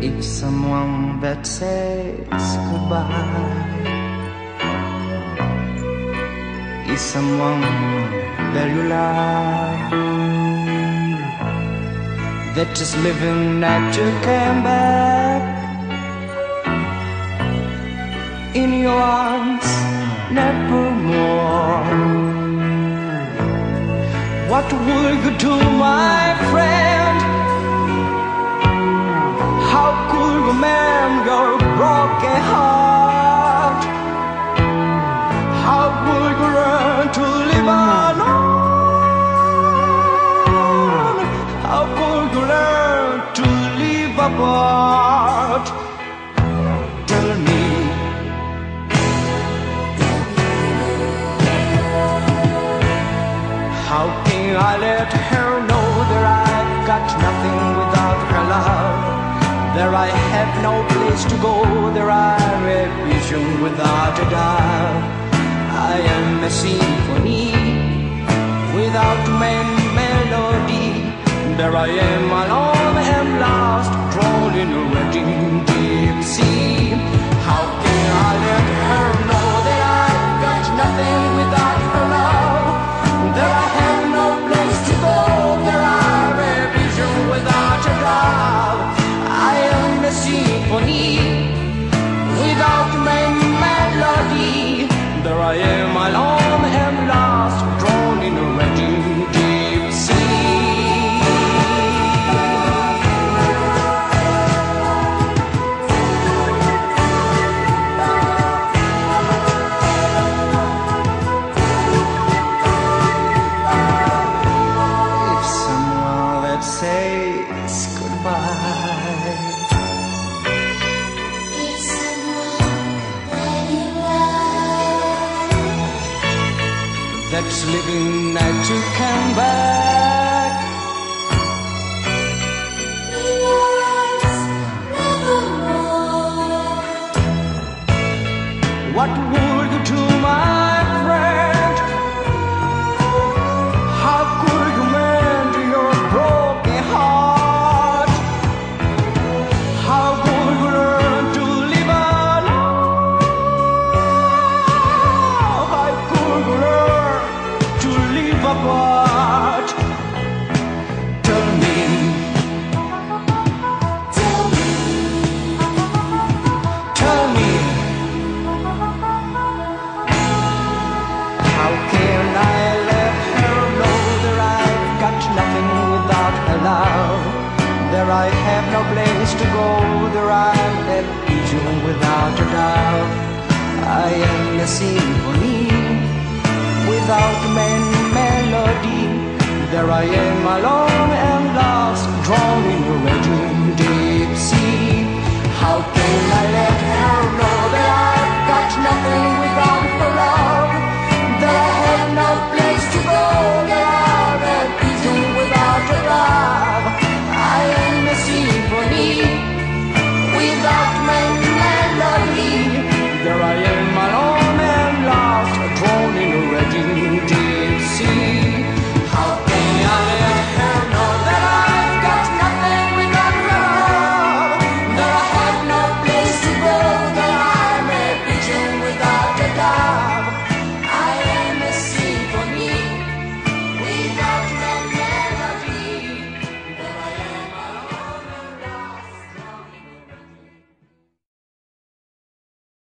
If someone that says goodbye is someone that you love that is living that you came back in your arms nevermore. What will you do, my friend? Apart? Tell me. How can I let her know that I've got nothing without her love? There I have no place to go, there I a vision without a doubt. I am a symphony without main melody. There I am living that you come back in your arms nevermore. What to go, there I'm vision without a doubt. I am a symphony without main melody. There I am alone and lost, drawn in a raging deep sea. How can I let